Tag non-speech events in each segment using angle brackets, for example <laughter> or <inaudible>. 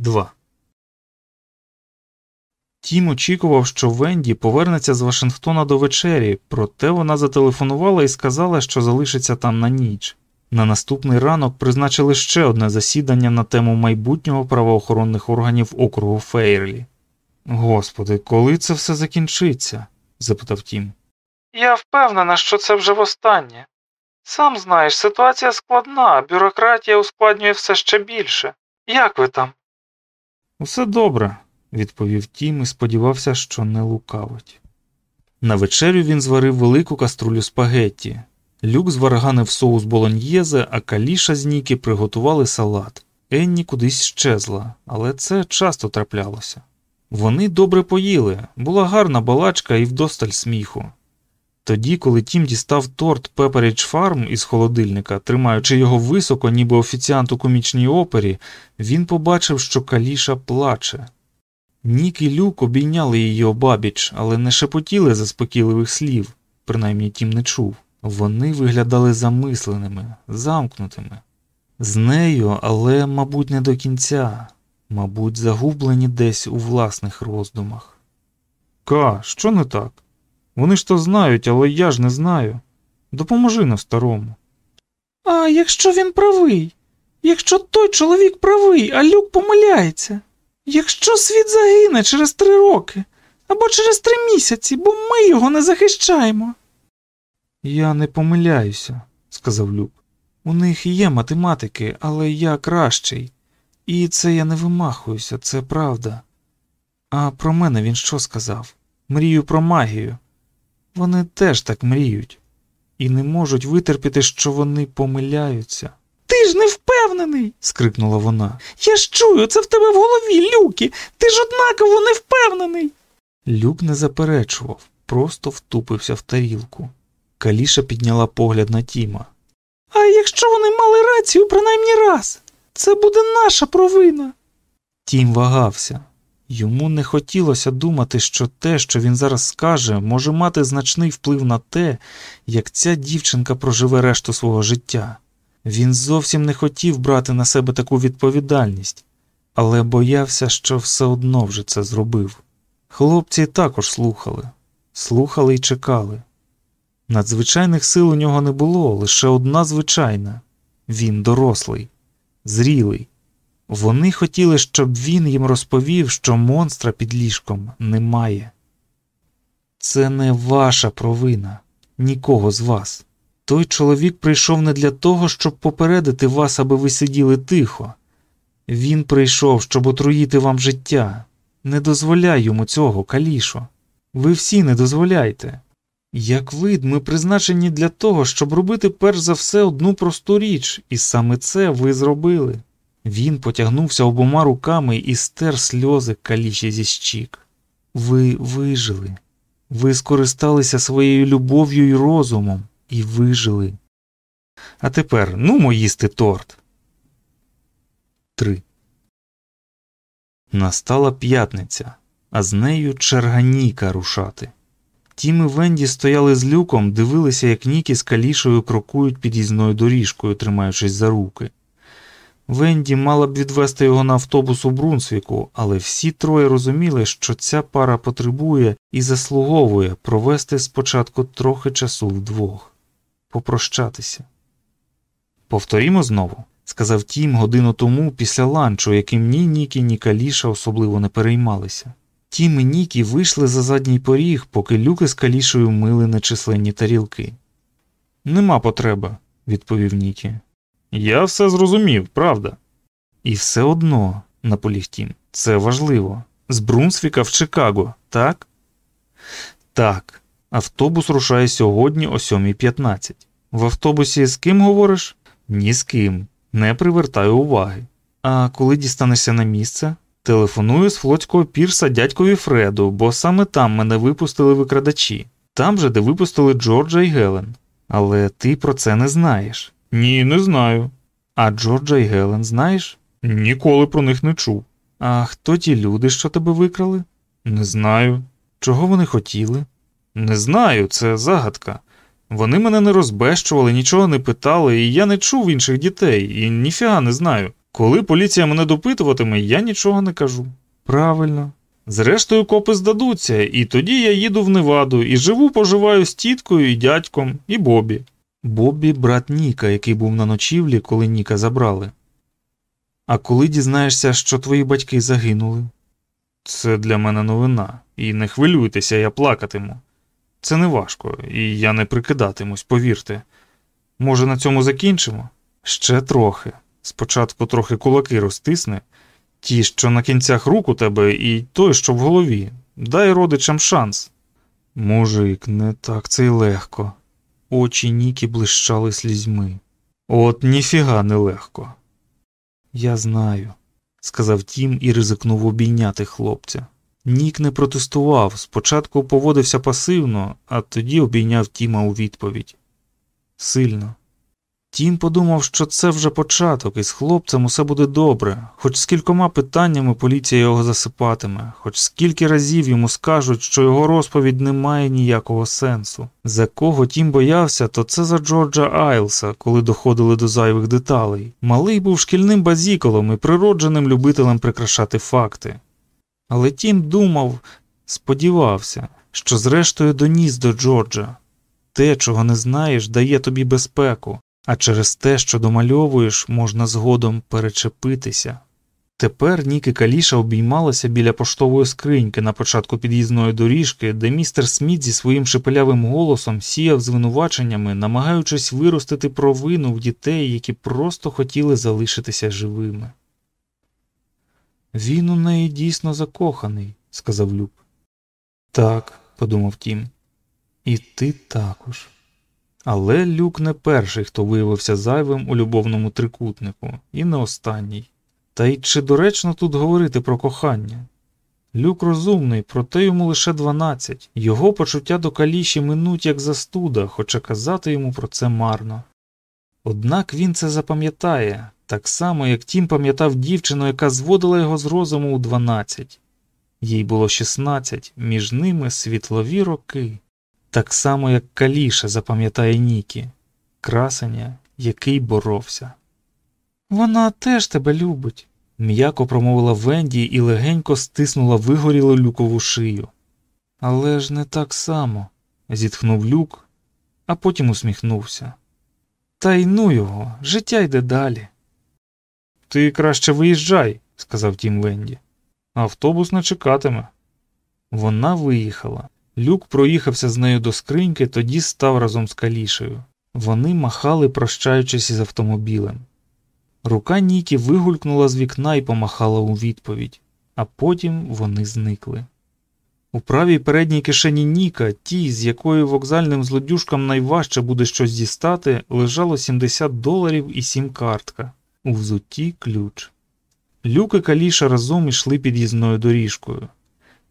2. Тім очікував, що Венді повернеться з Вашингтона до вечері, проте вона зателефонувала і сказала, що залишиться там на ніч. На наступний ранок призначили ще одне засідання на тему майбутнього правоохоронних органів округу Фейрлі. Господи, коли це все закінчиться? запитав Тім. Я впевнена, що це вже востаннє. Сам знаєш, ситуація складна, бюрократія ускладнює все ще більше. Як ви там? Усе добре, відповів Тім і сподівався, що не лукавить. На вечерю він зварив велику каструлю спагетті. Люк зварганив соус болоньєзе, а каліша з Ніки приготували салат. Енні кудись щезла, але це часто траплялося. Вони добре поїли, була гарна балачка і вдосталь сміху. Тоді, коли Тім дістав торт Pepperidge Farm із холодильника, тримаючи його високо, ніби офіціант у комічній опері, він побачив, що Каліша плаче. Нік і Люк обійняли її обабіч, але не шепотіли заспокійливих слів, принаймні Тім не чув. Вони виглядали замисленими, замкнутими. З нею, але, мабуть, не до кінця, мабуть, загублені десь у власних роздумах. Ка, що не так? Вони ж то знають, але я ж не знаю. Допоможи на старому. А якщо він правий, якщо той чоловік правий, а люк помиляється, якщо світ загине через три роки або через три місяці, бо ми його не захищаємо. Я не помиляюся, сказав Люк. У них є математики, але я кращий. І це я не вимахуюся, це правда. А про мене він що сказав? Мрію про магію. Вони теж так мріють і не можуть витерпіти, що вони помиляються. Ти ж не впевнений. скрикнула вона. Я ж чую, це в тебе в голові, Люкі. Ти ж однаково не впевнений. Люк не заперечував, просто втупився в тарілку. Каліша підняла погляд на Тіма. А якщо вони мали рацію принаймні раз, це буде наша провина. Тім вагався. Йому не хотілося думати, що те, що він зараз скаже, може мати значний вплив на те, як ця дівчинка проживе решту свого життя. Він зовсім не хотів брати на себе таку відповідальність, але боявся, що все одно вже це зробив. Хлопці також слухали, слухали і чекали. Надзвичайних сил у нього не було, лише одна звичайна він дорослий, зрілий. Вони хотіли, щоб він їм розповів, що монстра під ліжком немає. Це не ваша провина, нікого з вас. Той чоловік прийшов не для того, щоб попередити вас, аби ви сиділи тихо. Він прийшов, щоб отруїти вам життя. Не дозволяй йому цього, калішо. Ви всі не дозволяйте. Як вид, ми призначені для того, щоб робити перш за все одну просту річ, і саме це ви зробили. Він потягнувся обома руками і стер сльози калічі зі щік. Ви вижили, ви скористалися своєю любов'ю і розумом і вижили. А тепер ну їсти торт. 3. Настала п'ятниця, а з нею черганіка рушати. Тім і Венді стояли з люком, дивилися, як Нікі з калішою крокують під'їзною доріжкою, тримаючись за руки. Венді мала б відвести його на автобус у Брунсвіку, але всі троє розуміли, що ця пара потребує і заслуговує провести спочатку трохи часу вдвох, попрощатися. Повторімо знову, сказав Тім годину тому після ланчу, яким ні Нікі, ні Каліша особливо не переймалися. Тім і Нікі вийшли за задній поріг, поки люки з калішею мили нечисленні тарілки. Нема потреби, відповів Нікі. Я все зрозумів, правда. І все одно, наполіг Тім, це важливо. З Брунсвіка в Чикаго, так? Так. Автобус рушає сьогодні о 7.15. В автобусі з ким говориш? Ні з ким. Не привертаю уваги. А коли дістанешся на місце? Телефоную з флотського пірса дядькові Фреду, бо саме там мене випустили викрадачі, там же, де випустили Джорджа і Гелен. Але ти про це не знаєш. Ні, не знаю. А Джорджа і Гелен знаєш? Ніколи про них не чув. А хто ті люди, що тебе викрали? Не знаю. Чого вони хотіли? Не знаю, це загадка. Вони мене не розбещували, нічого не питали, і я не чув інших дітей, і ніфіга не знаю. Коли поліція мене допитуватиме, я нічого не кажу. Правильно. Зрештою, копи здадуться, і тоді я їду в Неваду і живу, поживаю з тіткою і дядьком, і Бобі. Бобі брат Ніка, який був на ночівлі, коли Ніка забрали. А коли дізнаєшся, що твої батьки загинули? Це для мене новина. І не хвилюйтеся, я плакатиму. Це не важко, і я не прикидатимусь, повірте. Може, на цьому закінчимо? Ще трохи. Спочатку трохи кулаки розтисни, ті, що на кінцях рук у тебе, і той, що в голові. Дай родичам шанс. Мужик, не так це й легко. Очі Нікі блищали слізьми. От ніфіга не легко. Я знаю, сказав Тім і ризикнув обійняти хлопця. Нік не протестував, спочатку поводився пасивно, а тоді обійняв Тіма у відповідь. Сильно. Тім подумав, що це вже початок, і з хлопцем усе буде добре, хоч з кількома питаннями поліція його засипатиме, хоч скільки разів йому скажуть, що його розповідь не має ніякого сенсу. За кого Тім боявся, то це за Джорджа Айлса, коли доходили до зайвих деталей. Малий був шкільним базіколом і природженим любителем прикрашати факти. Але Тім думав, сподівався, що зрештою доніс до Джорджа. Те, чого не знаєш, дає тобі безпеку, а через те, що домальовуєш, можна згодом перечепитися. Тепер Ніки Каліша обіймалася біля поштової скриньки на початку під'їзної доріжки, де містер Сміт зі своїм шепелявим голосом сіяв звинуваченнями, намагаючись виростити провину в дітей, які просто хотіли залишитися живими. Він у неї дійсно закоханий, сказав Люб. Так, подумав Тім, і ти також. Але Люк не перший, хто виявився зайвим у любовному трикутнику, і не останній. Та й чи доречно тут говорити про кохання? Люк розумний, проте йому лише 12. Його почуття до каліші минуть як застуда, хоча казати йому про це марно. Однак він це запам'ятає, так само, як Тім пам'ятав дівчину, яка зводила його з розуму у 12. Їй було 16, між ними світлові роки. Так само, як Каліша запам'ятає Нікі, красення, який боровся. Вона теж тебе любить, м'яко промовила Венді і легенько стиснула вигорілу люкову шию. Але ж не так само, зітхнув люк, а потім усміхнувся. Та й ну його, життя йде далі. Ти краще виїжджай, сказав тім Венді. Автобус не чекатиме. Вона виїхала. Люк проїхався з нею до скриньки, тоді став разом з калішею. Вони махали, прощаючись із автомобілем. Рука Нікі вигулькнула з вікна і помахала у відповідь, а потім вони зникли. У правій передній кишені Ніка, тій, з якої вокзальним злодюжкам найважче буде щось дістати, лежало 70 доларів і сім картка. У взутті ключ. Люк і Каліша разом ішли під'їзною доріжкою.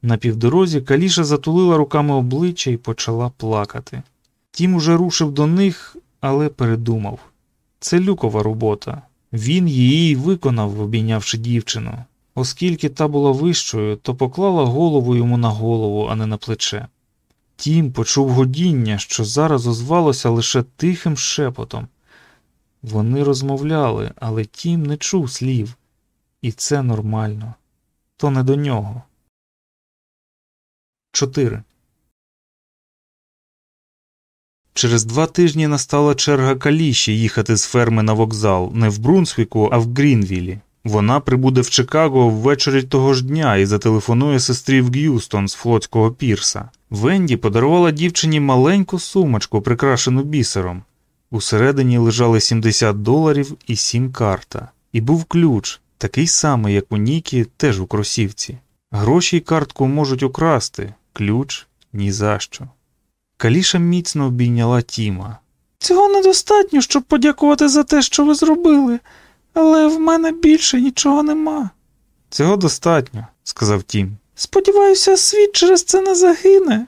На півдорозі Каліша затулила руками обличчя і почала плакати. Тім уже рушив до них, але передумав це люкова робота. Він її виконав, обійнявши дівчину. Оскільки та була вищою, то поклала голову йому на голову, а не на плече. Тім почув годіння, що зараз озвалося лише тихим шепотом. Вони розмовляли, але Тім не чув слів, і це нормально. То не до нього. 4. Через два тижні настала черга Каліші їхати з ферми на вокзал не в Брунсвіку, а в Грінвілі. Вона прибуде в Чикаго ввечері того ж дня і зателефонує сестрі в Г'юстон з флотського пірса. Венді подарувала дівчині маленьку сумочку, прикрашену бісером. Усередині лежали 70 доларів і сім карта. І був ключ, такий самий, як у Нікі, теж у кросівці. Гроші й картку можуть украсти, ключ ні за що. Каліша міцно обійняла Тіма. Цього недостатньо, щоб подякувати за те, що ви зробили, але в мене більше нічого нема. Цього достатньо, сказав Тім. Сподіваюся, світ через це не загине.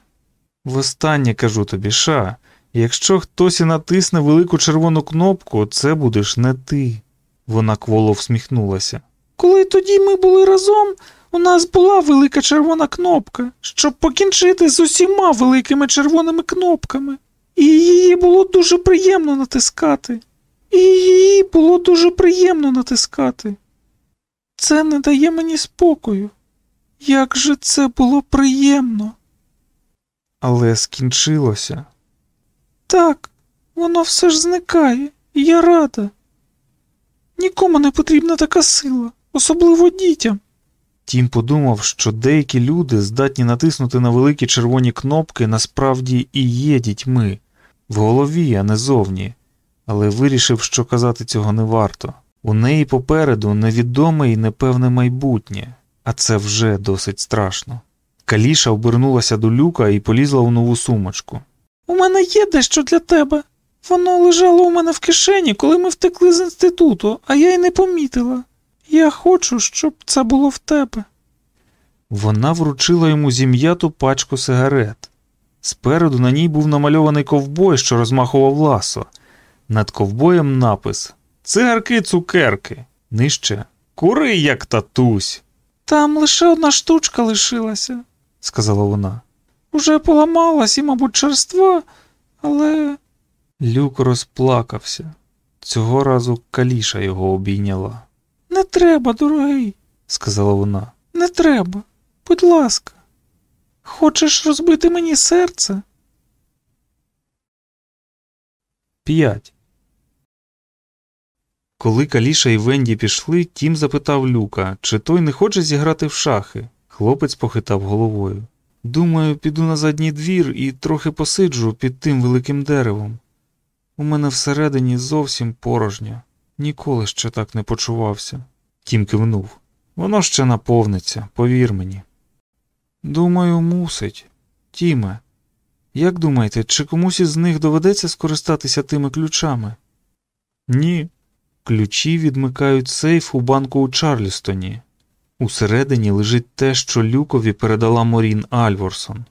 Востаннє кажу тобі, ша, якщо хтось і натисне велику червону кнопку, це будеш не ти. Вона кволо всміхнулася. Коли тоді ми були разом, у нас була велика червона кнопка, щоб покінчити з усіма великими червоними кнопками. І її було дуже приємно натискати. І її було дуже приємно натискати. це не дає мені спокою. Як же це було приємно. Але скінчилося. Так, воно все ж зникає, і я рада. Нікому не потрібна така сила, особливо дітям. Тім подумав, що деякі люди здатні натиснути на великі червоні кнопки насправді і є дітьми в голові, а не зовні, але вирішив, що казати цього не варто. У неї попереду невідоме і непевне майбутнє, а це вже досить страшно. Каліша обернулася до люка і полізла в нову сумочку. У мене є дещо для тебе. Воно лежало у мене в кишені, коли ми втекли з інституту, а я й не помітила. Я хочу, щоб це було в тебе. Вона вручила йому зім'яту пачку сигарет. Спереду на ній був намальований ковбой, що розмахував ласо. Над ковбоєм напис Цигарки цукерки. Нижче Кури, як татусь, Там лише одна штучка лишилася. сказала вона. Уже поламалась і, мабуть, черства, але Люк розплакався. Цього разу каліша його обійняла, не треба, дорогий, сказала вона. не треба. Будь ласка. Хочеш розбити мені серце? 5. Коли Каліша і Венді пішли, Тім запитав Люка, чи той не хоче зіграти в шахи. Хлопець похитав головою. Думаю, піду на задній двір і трохи посиджу під тим великим деревом. У мене всередині зовсім порожньо. Ніколи ще так не почувався. Тім кивнув. Воно ще наповниться, повір мені. Думаю, мусить. Тіме, як думаєте, чи комусь із них доведеться скористатися тими ключами? Ні. Ключі відмикають сейф у банку у Чарлістоні. Усередині лежить те, що Люкові передала Морін Альворсон.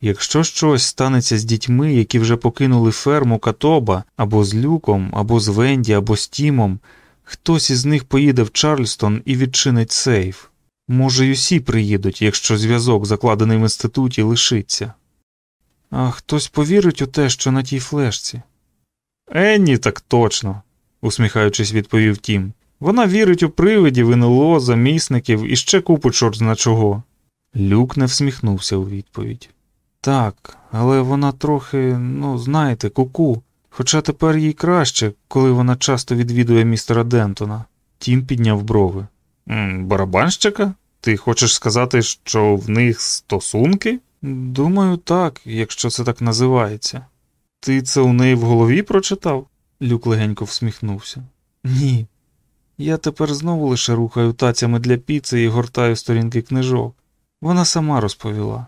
Якщо щось станеться з дітьми, які вже покинули ферму Катоба, або з Люком, або з Венді, або з Тімом, хтось із них поїде в Чарльстон і відчинить сейф. Може, й усі приїдуть, якщо зв'язок, закладений в інституті, лишиться. А хтось повірить у те, що на тій флешці? Енні, так точно, усміхаючись, відповів Тім. Вона вірить у привидів, НЛО, замісників і ще купу чорт чого. Люк не всміхнувся у відповідь. Так, але вона трохи, ну, знаєте, куку. Хоча тепер їй краще, коли вона часто відвідує містера Дентона. Тім підняв брови. Барабанщика? Ти хочеш сказати, що в них стосунки? Думаю, так, якщо це так називається. Ти це у неї в голові прочитав? Люк легенько всміхнувся. Ні. Я тепер знову лише рухаю тацями для піци і гортаю сторінки книжок. Вона сама розповіла.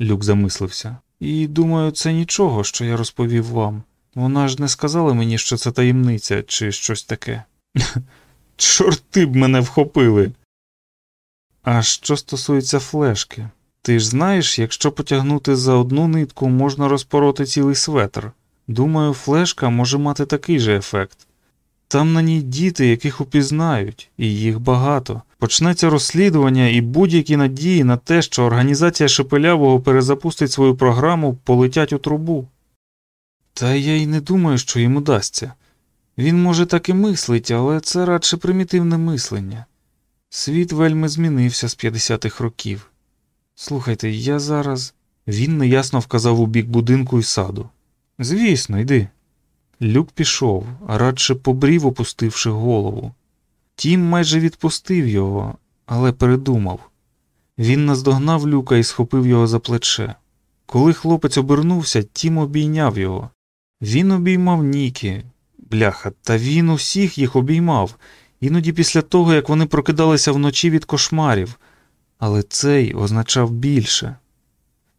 Люк замислився. І думаю, це нічого, що я розповів вам. Вона ж не сказала мені, що це таємниця чи щось таке. <laughs> Чорти б мене вхопили. А що стосується флешки, ти ж знаєш, якщо потягнути за одну нитку, можна розпороти цілий светр. Думаю, флешка може мати такий же ефект. Там на ній діти, яких упізнають, і їх багато. Почнеться розслідування і будь-які надії на те, що організація Шепелявого перезапустить свою програму, полетять у трубу. Та я й не думаю, що йому дасться. Він може так і мислить, але це радше примітивне мислення. Світ вельми змінився з 50-х років. Слухайте, я зараз. Він неясно вказав у бік будинку і саду. Звісно, йди. Люк пішов, а радше побрів, опустивши голову. Тім майже відпустив його, але передумав. Він наздогнав люка і схопив його за плече. Коли хлопець обернувся, Тім обійняв його. Він обіймав Нікі, бляха, та він усіх їх обіймав, іноді після того, як вони прокидалися вночі від кошмарів. Але цей означав більше.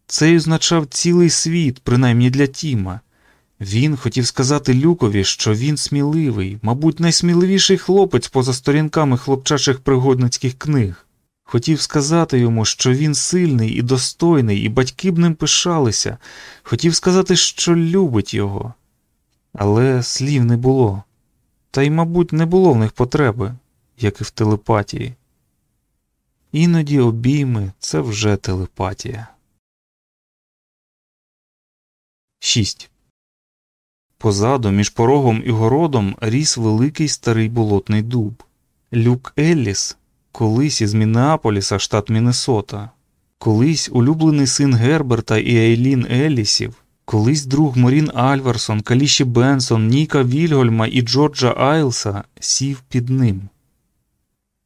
Цей означав цілий світ, принаймні для Тіма. Він хотів сказати Люкові, що він сміливий, мабуть, найсміливіший хлопець поза сторінками хлопчачих пригодницьких книг. Хотів сказати йому, що він сильний і достойний, і батьки б ним пишалися, хотів сказати, що любить його. Але слів не було. Та й, мабуть, не було в них потреби, як і в телепатії. Іноді обійми це вже телепатія. 6. Позаду, між порогом і городом, ріс великий старий болотний дуб. Люк Елліс, колись із Міннеаполіса, штат Міннесота, колись улюблений син Герберта і Ейлін Еллісів, колись друг Морін Альварсон, Каліші Бенсон, Ніка Вільгольма і Джорджа Айлса сів під ним.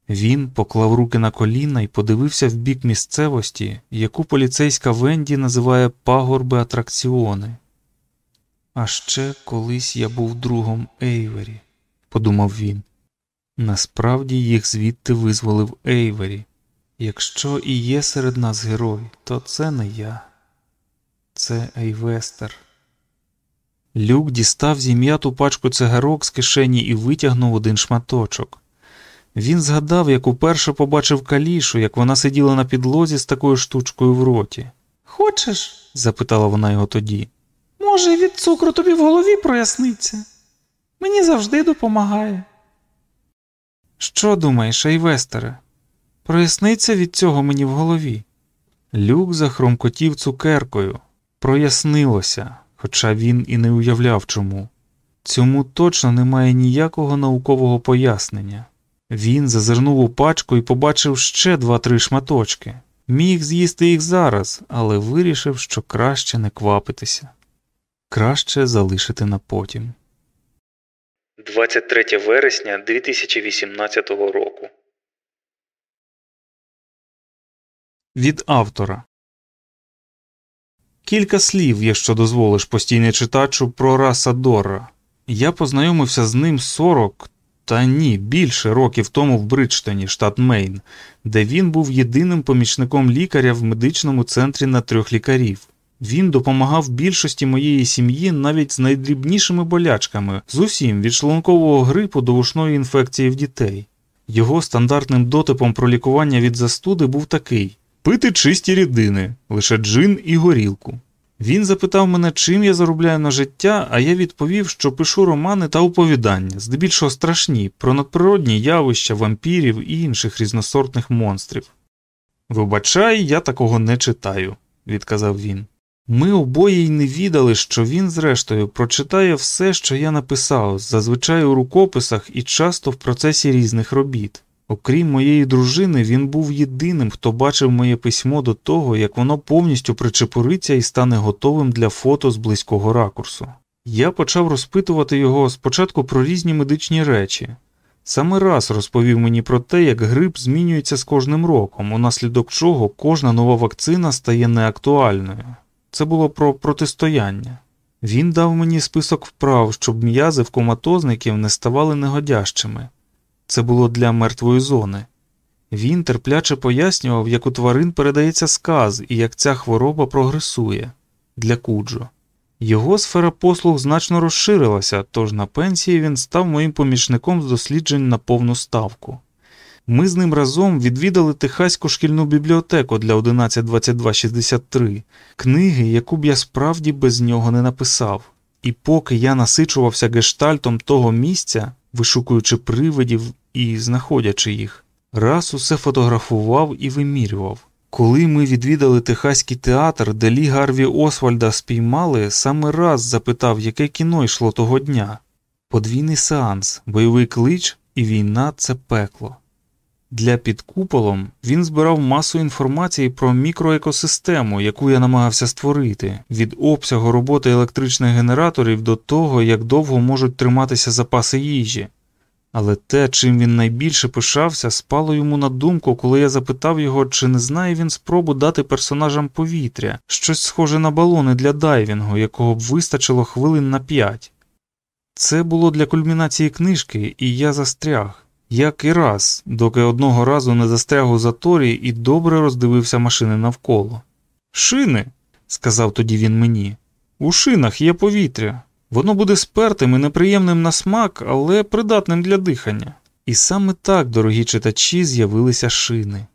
Він поклав руки на коліна і подивився в бік місцевості, яку поліцейська Венді називає пагорби атракціони. А ще колись я був другом Ейвері, подумав він. Насправді їх звідти визволив Ейвері. Якщо і є серед нас герой, то це не я, це Ейвестер. Люк дістав зім'яту пачку цигарок з кишені і витягнув один шматочок. Він згадав, як уперше побачив калішу, як вона сиділа на підлозі з такою штучкою в роті. Хочеш? запитала вона його тоді. Може, від цукру тобі в голові проясниться? Мені завжди допомагає. Що думаєш, Ейвестере? Проясниться від цього мені в голові. Люк захромкотів цукеркою. Прояснилося, хоча він і не уявляв чому. Цьому точно немає ніякого наукового пояснення. Він зазирнув у пачку і побачив ще два-три шматочки. Міг з'їсти їх зараз, але вирішив, що краще не квапитися. Краще залишити на потім. 23 вересня 2018 року. Від автора Кілька слів, якщо дозволиш постійний читачу про Раса Дорра. Я познайомився з ним 40, та ні, більше років тому в Бриджтоні, штат Мейн, де він був єдиним помічником лікаря в медичному центрі на трьох лікарів. Він допомагав більшості моєї сім'ї навіть з найдрібнішими болячками, з усім від шлункового грипу до ушної інфекції в дітей. Його стандартним дотипом про лікування від застуди був такий пити чисті рідини, лише джин і горілку. Він запитав мене, чим я заробляю на життя, а я відповів, що пишу романи та оповідання, здебільшого страшні, про надприродні явища, вампірів і інших різносортних монстрів. Вибачай, я такого не читаю, відказав він. Ми обоє й не відали, що він, зрештою, прочитає все, що я написав, зазвичай у рукописах і часто в процесі різних робіт. Окрім моєї дружини, він був єдиним, хто бачив моє письмо до того, як воно повністю причепуриться і стане готовим для фото з близького ракурсу. Я почав розпитувати його спочатку про різні медичні речі. Саме раз розповів мені про те, як грип змінюється з кожним роком, унаслідок чого кожна нова вакцина стає неактуальною. Це було про протистояння. Він дав мені список вправ, щоб м'язи в коматозників не ставали негодящими. Це було для мертвої зони. Він терпляче пояснював, як у тварин передається сказ і як ця хвороба прогресує для Куджо. Його сфера послуг значно розширилася, тож на пенсії він став моїм помічником з досліджень на повну ставку. Ми з ним разом відвідали Техаську шкільну бібліотеку для 112263, книги, яку б я справді без нього не написав. І поки я насичувався гештальтом того місця, вишукуючи привидів і знаходячи їх, раз усе фотографував і вимірював. Коли ми відвідали Техаський театр, де Лі Гарві Освальда спіймали, саме раз запитав, яке кіно йшло того дня. Подвійний сеанс, бойовий клич і війна це пекло. Для під куполом він збирав масу інформації про мікроекосистему, яку я намагався створити, від обсягу роботи електричних генераторів до того, як довго можуть триматися запаси їжі. Але те, чим він найбільше пишався, спало йому на думку, коли я запитав його, чи не знає він спробу дати персонажам повітря, щось схоже на балони для дайвінгу, якого б вистачило хвилин на п'ять. Це було для кульмінації книжки, і я застряг. Як і раз, доки одного разу не застряг у заторі і добре роздивився машини навколо. Шини, сказав тоді він мені, у шинах є повітря. Воно буде спертим і неприємним на смак, але придатним для дихання. І саме так, дорогі читачі, з'явилися шини.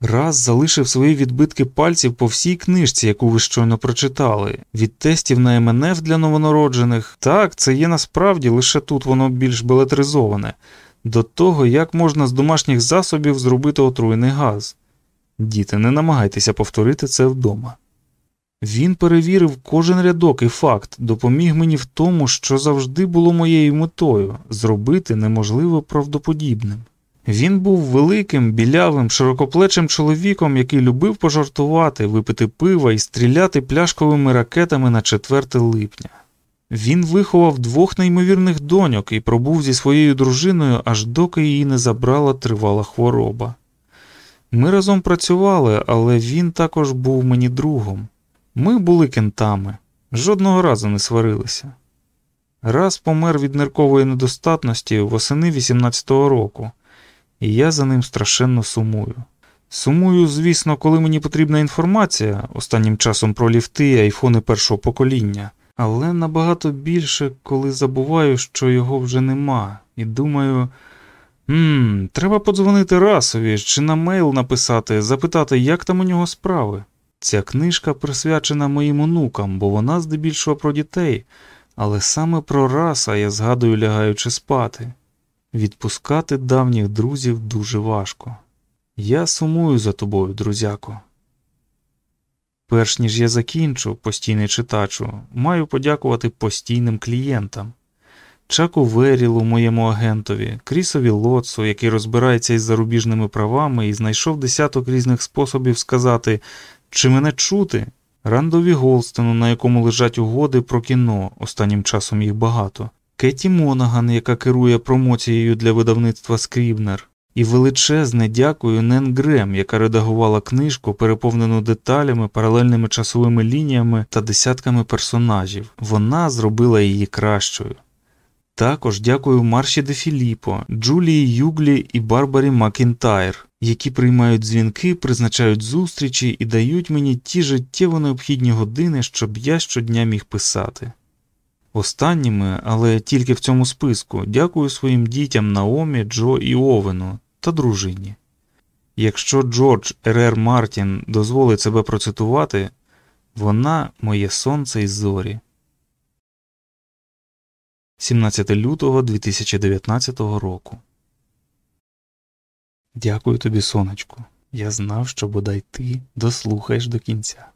Раз залишив свої відбитки пальців по всій книжці, яку ви щойно прочитали, від тестів на МНФ для новонароджених. Так, це є насправді, лише тут воно більш белетризоване до того, як можна з домашніх засобів зробити отруйний газ. Діти, не намагайтеся повторити це вдома. Він перевірив кожен рядок і факт, допоміг мені в тому, що завжди було моєю метою зробити неможливо правдоподібним. Він був великим, білявим, широкоплечим чоловіком, який любив пожартувати, випити пива і стріляти пляшковими ракетами на 4 липня. Він виховав двох неймовірних доньок і пробув зі своєю дружиною, аж доки її не забрала тривала хвороба. Ми разом працювали, але він також був мені другом. Ми були кентами, жодного разу не сварилися. Раз помер від ниркової недостатності восени 18-го року, і я за ним страшенно сумую. Сумую, звісно, коли мені потрібна інформація, останнім часом про ліфти і айфони першого покоління, але набагато більше, коли забуваю, що його вже нема, і думаю. Ммм, треба подзвонити Расові чи на мейл написати, запитати, як там у нього справи. Ця книжка присвячена моїм онукам, бо вона здебільшого про дітей, але саме про раса я згадую, лягаючи спати. Відпускати давніх друзів дуже важко. Я сумую за тобою, друзяко. Перш ніж я закінчу, постійний читачу, маю подякувати постійним клієнтам. Чаку Верілу, моєму агентові, Крісові Лоцу, який розбирається із зарубіжними правами і знайшов десяток різних способів сказати, чи мене чути, Рандові Голстену, на якому лежать угоди про кіно, останнім часом їх багато, Кеті Монаган, яка керує промоцією для видавництва Скрібнер, і величезне дякую Нен Грем, яка редагувала книжку, переповнену деталями, паралельними часовими лініями та десятками персонажів. Вона зробила її кращою. Також дякую Марші де Філіппо, Джулії Юглі і Барбарі Макінтайр, які приймають дзвінки, призначають зустрічі і дають мені ті життєво необхідні години, щоб я щодня міг писати. Останніми, але тільки в цьому списку, дякую своїм дітям Наомі, Джо і Овену та дружині. Якщо Джордж Р.Р. Мартін дозволить себе процитувати, вона моє сонце і зорі. 17 лютого 2019 року. Дякую тобі, сонечку. Я знав, що бодай ти дослухаєш до кінця.